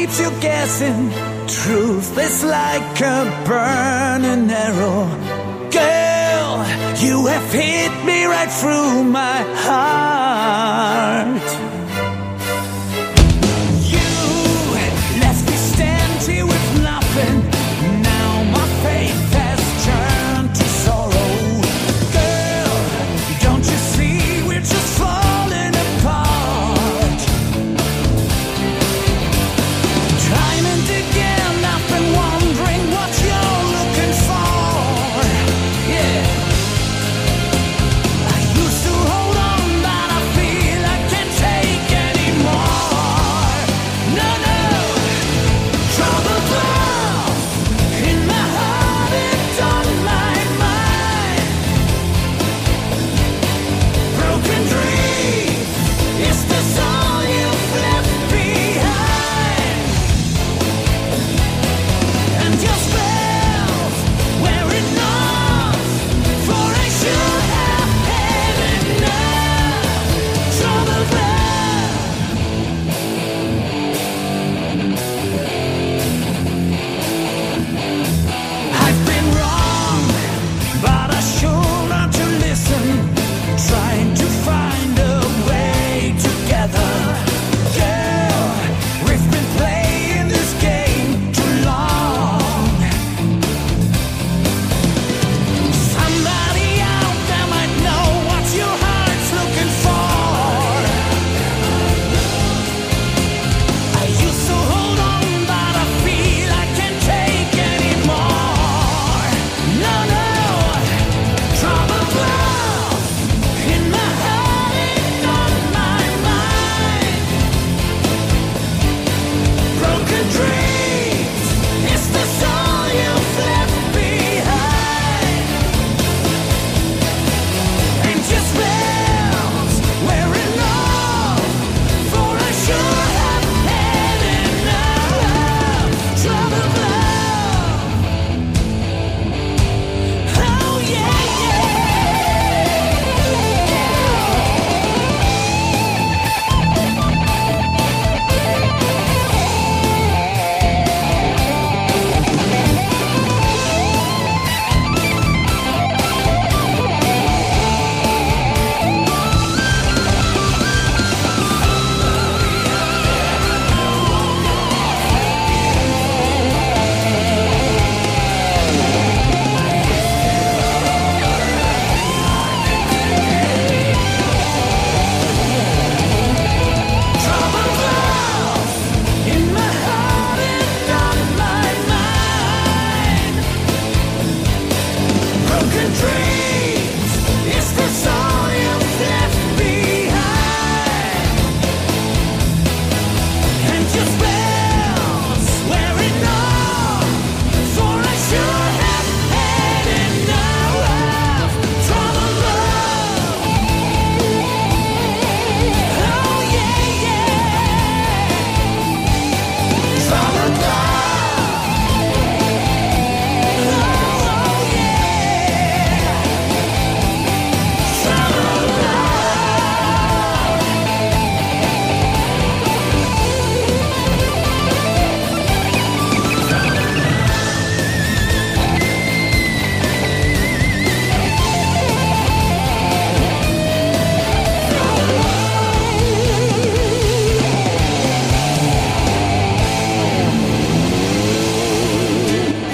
keeps you guessing. Truth is like a burning arrow. Girl, you have hit me right through my heart. free.